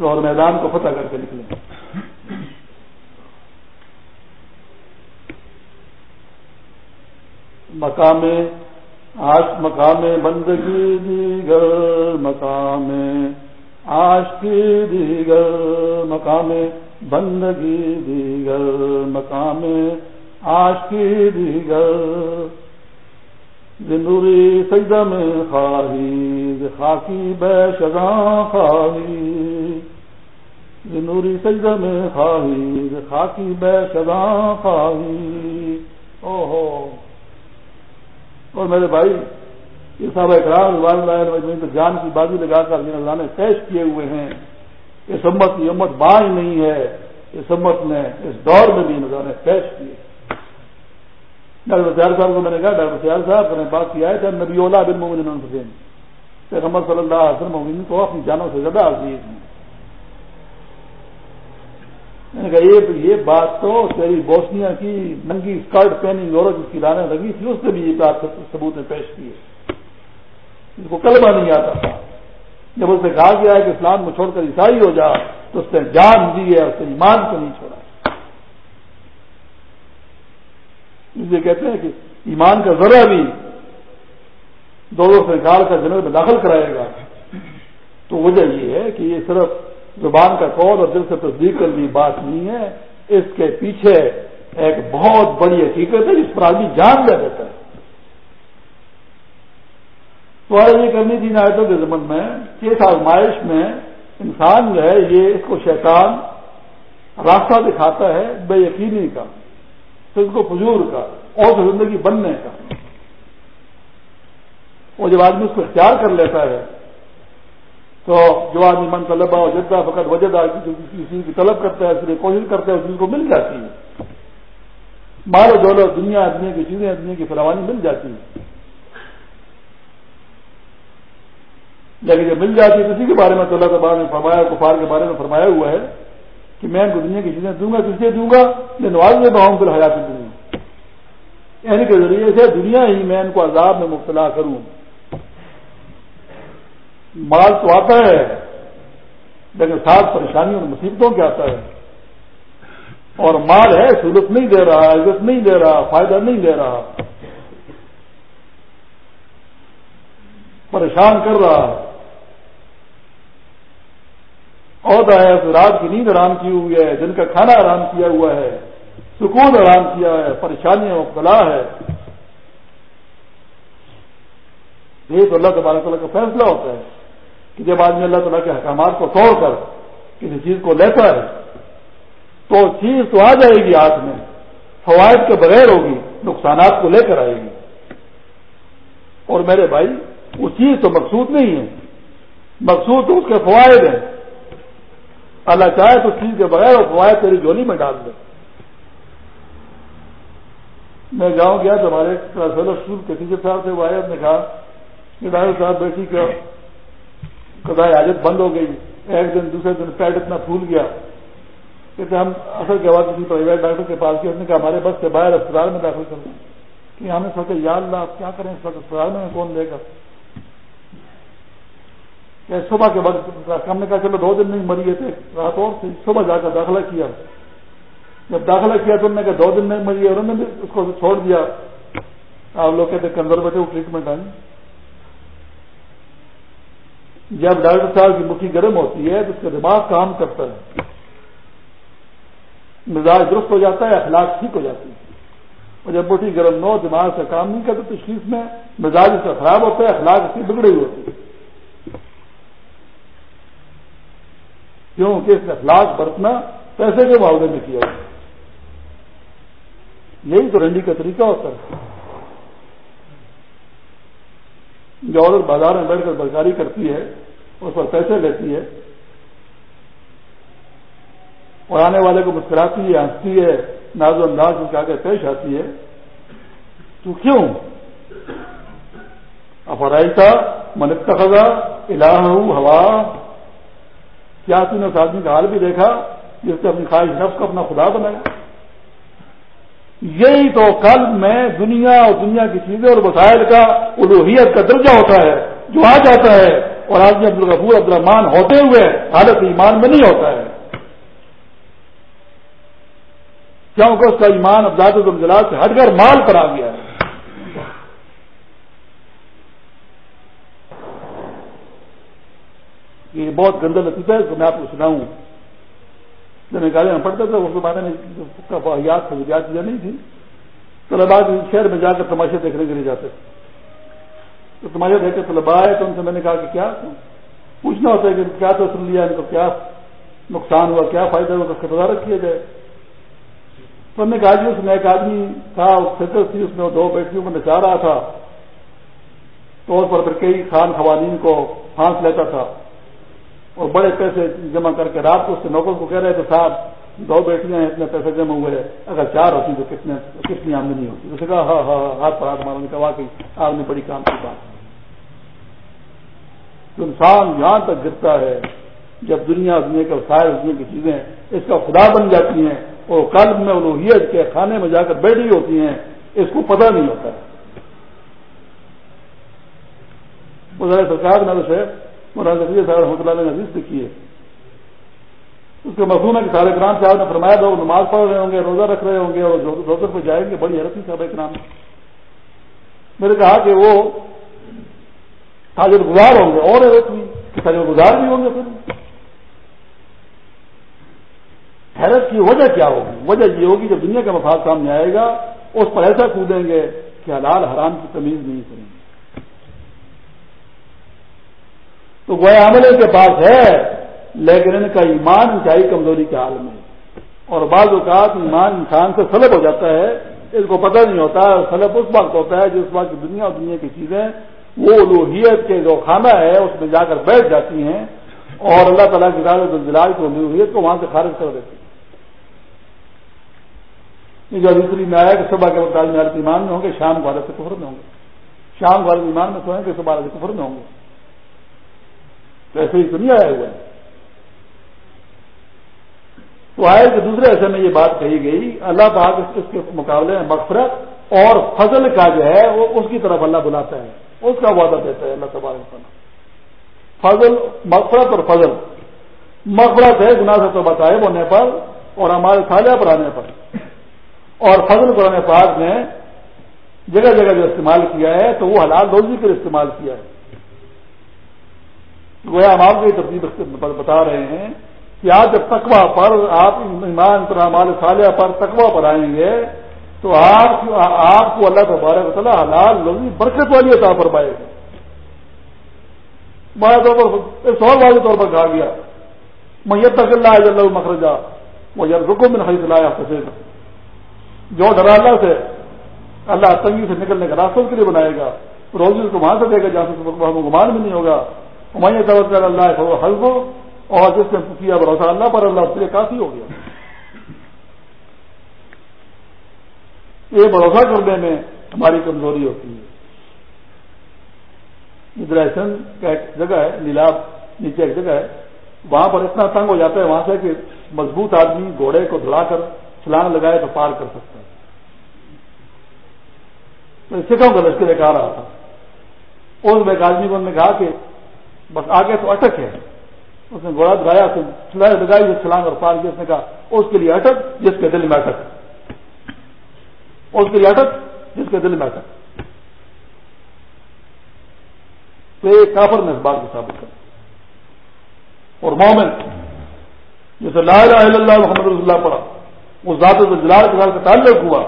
Speaker 3: اور میدان کو فتح کر کے نکلے۔ مقام، آش مقام بندگی دیگر مقام، آش کی دیگر مقام بندگی دیگر مقام، آش کی دیگر۔ زنوری سجدہ میں خواہی خاکی بے شگاں خواہی۔ زنوری سجدہ میں خواہی خاکی بے شگاں خواہی۔ او ہو۔ اور میرے بھائی، یہ صاحب اقرار والدین تو جان کی بازی لگا کر جن اللہ نے پیش کیے ہوئے ہیں، اس امت کی امت بانج نہیں ہے، اس امت نے اس دور میں بھی اللہ نے پیش کیے۔ ڈاکٹر سیال صاحب کو میں نے کہا ڈاکٹر سیال صاحب نے بات کیا ہے، نبی اولا بن مومن حسین پیغمبر صلی اللہ علیہ وسلم کو اپنی جانوں سے زیادہ عزیز ہیں۔ میں نے کہا، یہ بات تو تیری بوسنیا کی ننگی اسکرٹ پہنی عورت جس کی لانے لگی تھی، اس نے بھی یہ بات ثبوت میں پیش کی ہے اس کو کلمہ نہیں آتا تھا۔ جب اسے کہا گیا ہے کہ اسلام کو چھوڑ کر عیسائی ہو جا، تو اس نے جان دی ہے، اس نے ایمان کو نہیں چھوڑا۔ یہ کہتے ہیں کہ ایمان کا ذرا بھی دو سے نکال کر جنرل میں داخل کرائے گا۔ تو وجہ یہ ہے کہ یہ صرف زبان کا قول اور دل سے تصدیق کر لی، بات نہیں ہے۔ اس کے پیچھے ایک بہت بڑی حقیقت ہے، جس پر آدمی جان دے دیتا ہے۔ تو یہ کرنی تھی نایتوں کے زمن میں کہ اس آزمائش میں انسان جو ہے، یہ اس کو شیطان راستہ دکھاتا ہے بے یقینی کا اس کو فضور کا اور زندگی بننے کا۔ وہ جب آدمی اس کو اختیار کر لیتا ہے تو جو آدمی من طلبا اور جدہ فقط وجد کسی کی طلب کرتا ہے، اس لیے کوشش کرتا ہے، اس چیز کو مل جاتی ہے۔ مارو جولو دنیا آدمی کی چیزیں آدمی کی فراوانی مل جاتی ہے لیکن جب مل جاتی ہے اسی کے بارے میں تو اللہ تعالیٰ نے فرمایا، کفار کے بارے میں فرمایا ہوا ہے کہ میں ان کو دنیا کی چیزیں دوں گا، کس لیے دوں گا؟ میں نواز میں بہاؤں پھر حیات دنیا یعنی کے ذریعے سے دنیا ہی میں ان کو عذاب میں مبتلا کروں۔ مال تو آتا ہے، لیکن ساتھ پریشانیوں اور مصیبتوں کے آتا ہے۔ اور مال ہے، سہولت نہیں دے رہا، عزت نہیں دے رہا، فائدہ نہیں دے رہا۔ پریشان کر رہا عہدہ ہے رات کی نیند آرام کی ہوئی ہے جن کا کھانا آرام کیا ہوا ہے، سکون آرام کیا ہے، پریشانیاں مبتلا ہے۔ یہ تو اللہ تبارک تعالیٰ کا فیصلہ ہوتا ہے۔ کہ جب آدمی اللہ تعالیٰ کے احکامات کو توڑ کر کسی چیز کو لیتا ہے، تو چیز تو آ جائے گی ہاتھ میں، فوائد کے بغیر ہوگی، نقصانات کو لے کر آئے گی۔ اور میرے بھائی، وہ چیز تو مقصود نہیں ہے۔ مقصود تو اس کے فوائد ہیں۔ اللہ چاہے تو چیز کے بغیر وہ فوائد تیری جولی میں ڈال دے۔ میں گاؤں گیا تو ہمارے اسکول کے ٹیچر صاحب سے وہ آئے نے کہا کہ ڈاکٹر صاحب بیٹی کا خدائی حاجت بند ہو گئی۔ ایک دن دوسرے دن پیٹ اتنا پھول گیا۔ کہتے ہم اصل کے بعد کسی پرائیویٹ ڈاکٹر کے پاس گئے، اس نے کہا ہمارے بس سے باہر اسپتال میں داخل کر کہ ہم نے سوچا، یا اللہ، آپ کیا کریں اس وقت؟ اسپتال میں کون لے گا؟ صبح کے وقت ہم نے کہا، چلو دو دن نہیں مری تھے۔ رات اور تھی، صبح جا کر داخلہ کیا۔ جب داخلہ کیا تو انہوں نے کہا، دو دن نہیں مری اور انہوں نے اس کو چھوڑ دیا۔ آپ لوگ کہتے کنزرویٹو ٹریٹمنٹ آئی جب ڈاکٹر صاحب کی مٹھی گرم ہوتی ہے تو اس کا دماغ کام کرتا ہے۔ مزاج درست ہو جاتا ہے، اخلاق ٹھیک ہو جاتی ہے اور جب مٹھی گرم نو دماغ سے کام نہیں کرتا، تشخیص میں مزاج اس کا خراب ہوتا ہے، اخلاق اس کی بگڑی ہوئی ہوتی ہے۔ کیونکہ اس اخلاق برتنا پیسے کے معاوضے میں کیا جائے یہی تو رنڈی کا طریقہ ہوتا ہے۔ جو عورت بازار میں بیٹھ کر برکاری کرتی ہے، اس پر پیسے لیتی ہے۔ اور آنے والے کو مسکراتی ہے، ہنستی ہے، ناز و انداز ان کے آگے پیش آتی ہے۔ تو کیوں؟ افرائیتا منت خزا الہ ہوا۔ کیا تم نے اس آدمی کا حال بھی دیکھا جس نے اپنی خواہش نفس کو اپنا خدا بنایا؟ یہی تو قلب میں دنیا اور دنیا کی چیزیں اور وسائل کا الوحیت کا درجہ ہوتا ہے، جو آ جاتا ہے۔ اور آج عبد الغفور عبد الرحمان ہوتے ہوئے حالت ایمان میں نہیں ہوتا ہے۔ کیونکہ اس کا ایمان ابداد الجلال سے ہٹ کر مال پر آ گیا ہے۔ یہ بہت گندا لطیفہ ہے اس کو میں آپ کو سناؤں۔ جب میں گاڑی میں پڑھتا تھا اس زمانے میں یاد سہولیات چیزیں نہیں تھی طلبا شہر میں جا کر تماشے دیکھنے کے لیے جاتے تھے۔ تو تماشا دیکھ کر طلبا آئے تو ان سے میں نے کہا کہ کیا؟ پوچھنا ہوتا ہے کہ کیا تو سن لیا، ان کو کیا نقصان ہوا، کیا فائدہ ہوا، اس کا تدارک کیا جائے۔ تو ہم نے کہا جی اس میں ایک آدمی تھا تھی، اس میں دو بیٹیوں کو نچا رہا تھا۔ تو اس پر پھر کئی خان خواتین کو پھانس لیتا تھا۔ اور بڑے پیسے جمع کر کے رات کو اس کے نوکر کو کہہ رہے تھے صاحب دو بیٹیاں ہیں اتنے پیسے جمع ہوئے اگر چار ہوتی تو کتنے کتنی آمدنی ہوتی اسے کہا ہاں ہاں ہاتھ پر ہاتھ مارنے کا واقعی آپ نے بڑی کام کی بات تو انسان یہاں تک گرتا ہے جب دنیا دنیا کے وسائل دنیا کی چیزیں اس کا خدا بن جاتی ہیں اور قلب میں الوحیت کے کھانے میں جا کر بیٹھی ہوتی ہیں اس کو پتہ نہیں ہوتا ہے سرکار نے اسے مولانا صاحب رحمۃ اللہ نے عزیز کی ہے۔ اس کے مضمون ہے کہ سارے گرام صاحب نے فرمایا لوگ نماز پڑھ رہے ہوں گے، روزہ رکھ رہے ہوں گے اور روزہ پہ جائیں گے۔ بڑی حیرت صاحب اکرام۔ میں نے کہا کہ وہ تاجر گزار ہوں گے، اور حیرت ہوئی کہ تاجر گزار بھی ہوں گے پھر۔ حیرت کی وجہ کیا ہوگی؟ وجہ یہ ہوگی جب دنیا کا مفاد سامنے آئے گا، اس پر ایسا کودیں گے کہ حلال حرام کی تمیز نہیں کریں۔ گے تو گویا عملے کے پاس ہے، لیکن ان کا ایمان اونچائی کمزوری کے حال میں اور بعض اوقات ایمان انسان سے سلب ہو جاتا ہے، اس کو پتہ نہیں ہوتا، سلب اس وقت ہوتا ہے جس وقت دنیا اور دنیا کی چیزیں، وہ لوہیت کے جو کھانا ہے، اس میں جا کر بیٹھ جاتی ہیں اور اللہ تعالیٰ کی جلال کو لوہیت کو وہاں سے خارج کر دیتی یہ جو ابھی میں آیا کہ صبح کے وقت ایمان میں ہوں گے، شام کو عالت کفر میں ہوں گے۔ شام کو عالت ایمان میں سوئیں گے، صبح عالت کفر میں ہوں گے۔ ایسے ہی تو نہیں آیا ہوا ہے۔ تو آئے کہ دوسرے ایسے میں یہ بات کہی گئی، اللہ پاک اس کے مقابلے میں مغفرت اور فضل کا جو ہے، وہ اس کی طرف اللہ بلاتا ہے، اس کا وعدہ دیتا ہے اللہ تبارک فضل، مغفرت اور فضل۔ مغفرت ہے، گناہ سے تو بتائے ہونے پر اور ہمارے سالیہ پر آنے پر۔ اور فضل قرآن پاک نے جگہ جگہ جو استعمال کیا ہے، تو وہ حلال روزی کر استعمال کیا ہے۔ گویا ہم آپ کو یہ ترتیب بتا رہے ہیں کہ آج جب تقوا پر آپ ایمان پر ہمارے صالحہ پر تقوا پر آئیں گے، تو آپ آپ کو اللہ تبارک تعالیٰ حلال لوگی برکت والی عطا فرمائے گا۔ بڑا طور پر سو واضح طور پر کہا گیا۔ میں یہ تک اللہ اللہ مخرجہ وہ یار رکو میں نہیں جو ڈرا اللہ سے اللہ تنگی سے نکلنے کا راستوں کے لیے بنائے گا، روزی کو وہاں سے دے گا، جہاں سے گمان بھی نہیں ہوگا۔ میں توجہ اللہ ہے حلف اور جس نے کیا بھروسہ اللہ پر، اللہ اس کے لیے کافی ہو گیا۔ یہ بھروسہ کرنے میں ہماری کمزوری ہوتی ہے۔ ادھر کا ایک جگہ ہے، نیلاب نیچے ایک جگہ ہے، وہاں پر اتنا تنگ ہو جاتا ہے وہاں سے کہ مضبوط آدمی گھوڑے کو دھڑا کر چھلانگ لگائے تو پار کر سکتا ہے۔ میں سکھوں کا لشکر ایک آ رہا تھا۔ اس میں ایک آدمی کو انہوں نے کہا کہ بس آگے تو اٹک ہے۔ اس نے گھوڑا دھایا تو لگائی چھلانگ اور پار کیا اس نے کہا، اس کے لیے اٹک، جس کے دل میں اٹک۔ اس کے لیے اٹک، جس کے دل میں اٹک۔ تو یہ کافر نے اس بات کو ثابت کر اور مومن جیسے لا الہ الا اللہ محمد رسول اللہ پڑھا، اس ذات جلال کے ساتھ کا تعلق ہوا،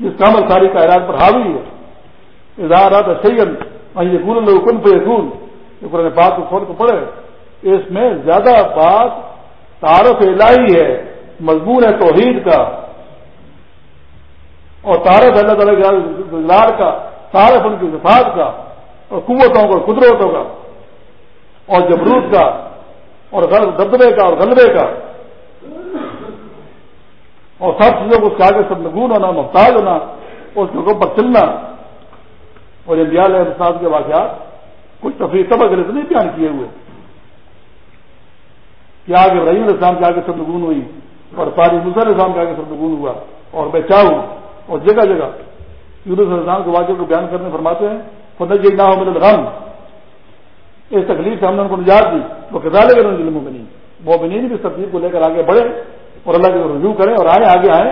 Speaker 3: جس کامل ساری کا علاج پر حاوی ہے۔ اظہارات سید یقون کن پہ یقون یہ قرآن پاک کو کھول کو پڑھے، اس میں زیادہ بات تعارف الہی ہے، مضمون ہے توحید کا۔ اور تعارف اللہ تعالیٰ کا، تعارف ان کی صفات کا، اور قوتوں کا، قدرتوں کا، اور جبروت کا، اور دبدبے کا، اور غلبے کا۔ اور سب چیزوں کو اس کے آگے سب نگون ہونا، محتاج ہونا، اس کے اوپر چلنا۔ اور یہ بیال صاحب کے واقعات کچھ تفریح سب اگر اتنے بیان کیے ہوئے۔ کہ آگے رحیم السلام کے آگے سب ہوئی اور ساری مسر السلام کے آگے سب ہوا اور میں چاہوں اور جگہ جگہ یونس السلام کے واقعے کو بیان کرنے فرماتے ہیں فنج نہ ہو مدد غم اس تکلیف سے ہم نے ان کو نجات دی۔ وہ کتاب لے کر ظلموں میں نہیں وہ بھی اس تکلیف کو لے کر آگے بڑھے اور اللہ کے رجوع کریں اور آئے آگے آئے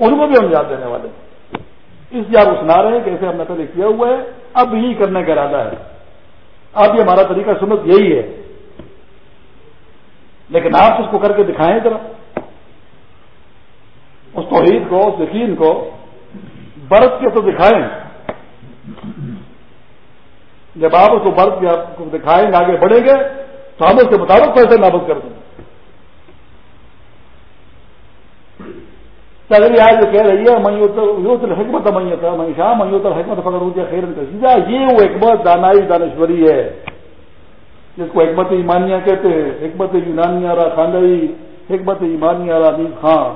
Speaker 3: ان کو بھی ہم یاد دینے والے۔ اس لیے آپ کو سنا رہے ہیں کہ ایسے ہم نے پہلے کیا ہوا ہے، اب یہی کرنے کا ارادہ ہے۔ اب یہ ہمارا طریقہ سنت یہی ہے۔ لیکن آپ اس کو کر کے دکھائیں ذرا۔ اس توحید کو، اس یقین کو برت کے تو دکھائیں۔ جب آپ اس کو برت کے آپ کو دکھائیں گے، آگے بڑھیں گے، تو ہم اس کے مطابق پیسے نافذ کر دیں۔ اگر یہ آج کہہ رہی ہے میوت الحکمت میت میں میوت الحکمت فکر ہوں خیر کا یہ وہ حکمت دانائی دانشوری ہے، جس کو حکمت ایمانیہ کہتے ہیں، حکمت یونانی را خاندائی، حکمت ایمانیہ را نیز خان۔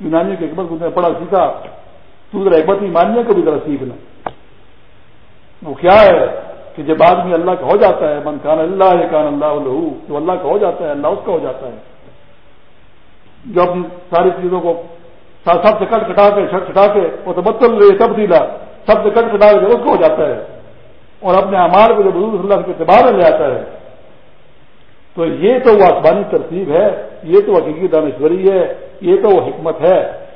Speaker 3: یونانی کی حکمت کو پڑھا سیکھا، تو ذرا حکمت ایمانیہ کو بھی ذرا سیکھنا وہ کیا ہے کہ جب آدمی اللہ کا ہو جاتا ہے، من کان اللہ ہے کان اللہ لہو، جو اللہ کا ہو جاتا ہے، اللہ اس کا ہو جاتا ہے۔ جو اپنی ساری چیزوں کو سب سے کٹ کٹا کے چھٹ کٹا کے، وہ تو بتل رہے سب سب سے کٹ کٹا کے اس کو ہو جاتا ہے۔ اور اپنے امار کو جب حضور اللہ کے اعتبار میں لے آتا ہے، تو یہ تو وہ آسمانی ترتیب ہے، یہ تو حقیقی دانشوری ہے، یہ تو وہ حکمت ہے۔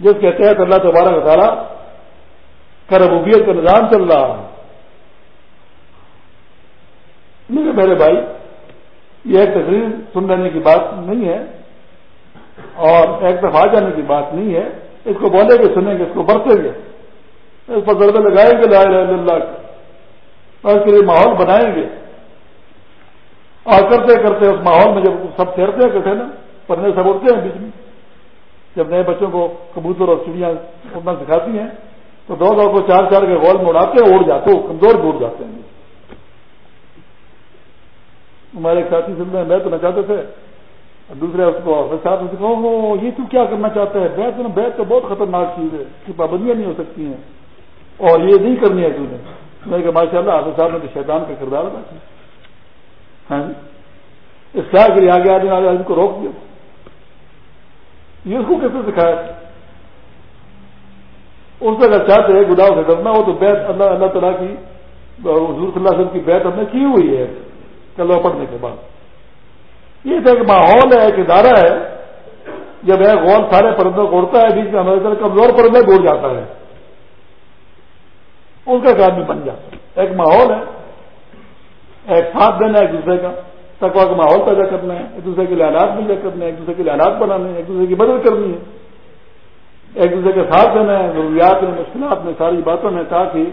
Speaker 3: جس کے تحت اللہ تبارک تعالیٰ کا ربوبیت کا نظام چل رہا ہے۔ میرے میرے بھائی، یہ تقریر سن لینے کی بات نہیں ہے۔ اور ایک دفعہ آ جانے کی بات نہیں ہے، اس کو بولے گے سنیں گے اس کو برتیں گے اس پر ضربے لگائیں گے لا الہ الا اللہ۔ اور اس کے لیے ماحول بنائیں گے اور کرتے کرتے اس ماحول میں جب سب تیرتے ہیں کٹھے نا پڑھنے سب اڑتے ہیں بیچ میں۔ جب نئے بچوں کو کبوتر اور چڑیاں اڑنا سکھاتی ہیں، تو دو دو کو چار چار کے گول میں اڑاتے ہیں اڑ جاتے ہو کمزور بھی اڑ جاتے ہیں۔ ہمارے ساتھی سن میں تو نہ چاہتے تھے۔ دوسرے اس کو ساتھ ہو یہ تو کیا کرنا چاہتا ہے؟ بیت بیت تو بہت خطرناک چیز ہے، اس کی پابندیاں نہیں ہو سکتی ہیں۔ اور یہ نہیں کرنی ہے تم نے۔ کہ ماشاء اللہ حافظ صاحب نے تو شیطان کا کردار ادا کیا۔ ہاں جی؟ اس خیال کے لیے آگے آدمی آگے آدمی کو روک دیا۔ یہ اس کو کیسے سکھایا؟ اس سے اگر چاہتے ہیں گداؤ سے کرنا ہو تو بیت، اللہ اللہ تعالیٰ کی، حضور صلی اللہ علیہ وسلم کی بیت ہم نے کی ہوئی ہے۔ کلو پڑھنے کے بعد۔ یہ ایک ماحول ہے، ایک ادارہ ہے۔ جب ایک غول سارے پرندوں کو اڑتا ہے، بیچ میں ہمارے کمزور پرندہ دور جاتا ہے۔ ان کا آدمی بن جاتا ہے۔ ایک ماحول ہے۔ ایک ساتھ دینا ایک دوسرے کا۔ تقوا کا ماحول پیدا کرنا ہے۔ ایک دوسرے کے لیے آلات مل کرنا ہے ایک دوسرے کے لیے آلات بنانے ہیں۔ ایک دوسرے کی مدد کرنی ہے۔ ایک دوسرے کے ساتھ دینا ہے۔ ضروریات میں مشکلات میں ساری باتوں میں تاکہ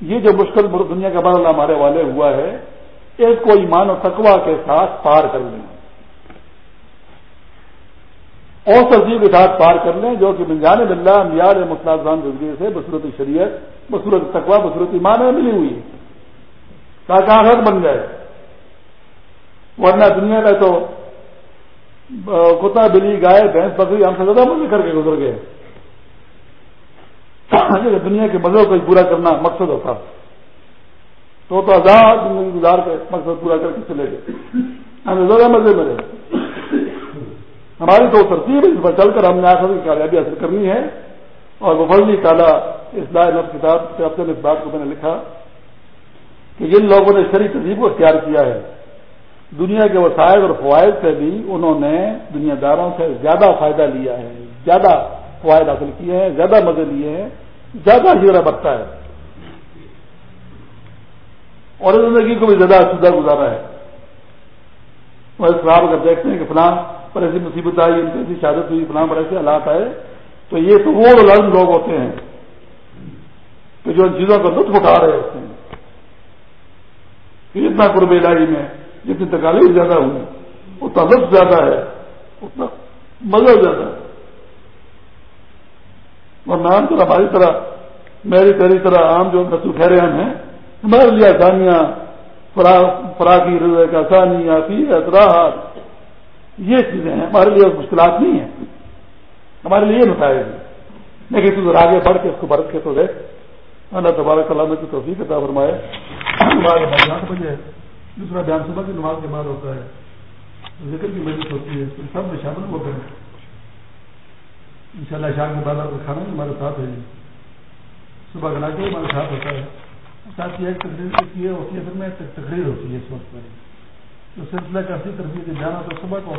Speaker 3: یہ جو مشکل دنیا کا بدلنا ہمارے والے ہوا ہے اس کو ایمان و تقوا کے ساتھ پار کر لیں۔ اور تصدیق کے پار کر لیں جو کہ بنجان بلّہ میار مطلع کے ذریعے سے بصورت شریعت، بصورت تقوا بصورت ایمان میں ملی ہوئی ہے۔ تاکہ آخر بن جائے۔ ورنہ دنیا میں تو کتا، بلی، گائے، بھینس، بکری ہم سے زیادہ مزے کر کے گزر گئے۔ دنیا کے مزوں کو پورا کرنا مقصد ہوتا۔ تو تو آزاد زندگی گزار کے مقصد پورا کر کے چلے گئے۔ ہم زیادہ مزے میں رہے ہماری تو ترتیب اس پر چل کر ہم نے آخر کی کامیابی حاصل کرنی ہے۔ اور وہ فضلی تعالیٰ اصلاح نف کتاب سے اپنے اس بات کو میں نے لکھا کہ جن لوگوں نے شریف تہذیب کو اختیار کیا ہے، دنیا کے وسائل اور فوائد سے بھی انہوں نے دنیا داروں سے زیادہ فائدہ لیا ہے، زیادہ فوائد حاصل کیے ہیں، زیادہ مزے لیے ہیں، زیادہ ہیرا بڑھتا ہے۔ اور زندگی کو بھی زیادہ سدھا گزارا ہے۔ اور اس خراب اگر دیکھتے ہیں کہ فلاں پر ایسی مصیبت آئی، ان کی ایسی شہادت ہوئی، فلاں پر ایسے حالات آئے۔ تو یہ تو وہ لڑ لوگ ہوتے ہیں کہ جو ان چیزوں کا لطف اٹھا رہے ہوتے ہیں۔ کہ اتنا قرب علاقی میں جتنی تکالیف زیادہ ہوئی، اتنا لطف زیادہ ہے، اتنا مزہ زیادہ ہے۔ اور نام طرح ہماری طرح، میری تیری طرح عام جو نسل ٹھہرے ہم ہیں، ہمارے لیے آسانیاں فراقی رزق آسانیاں فی اطراحات یہ چیزیں ہیں، ہمارے لیے مشکلات نہیں ہیں۔ ہمارے لیے مسائل ہیں۔ لیکن تو آگے بڑھ کے اس کو برت کے تو دیکھ۔ اللہ تبارک اللہ کی توفیق عطا فرمائے۔ ہمارے بجے دوسرا بیان صبح کی نماز کے بعد ہوتا ہے۔ ذکر کی محنت ہوتی ہے سب میں شامل ہوتے ہیں۔ ان شاء اللہ شام کے بعد آپ کا کھانا ہمارے ساتھ ہے۔ صبح کا ناچے ہمارے ساتھ ہوتا ہے۔ ساتھ یہ تقریر کی ہوتی ہے، پھر میں تقریر ہوتی ہے اس وقت پر۔ جو سلسلہ کا اصلی تربیت جانا تو صبح کو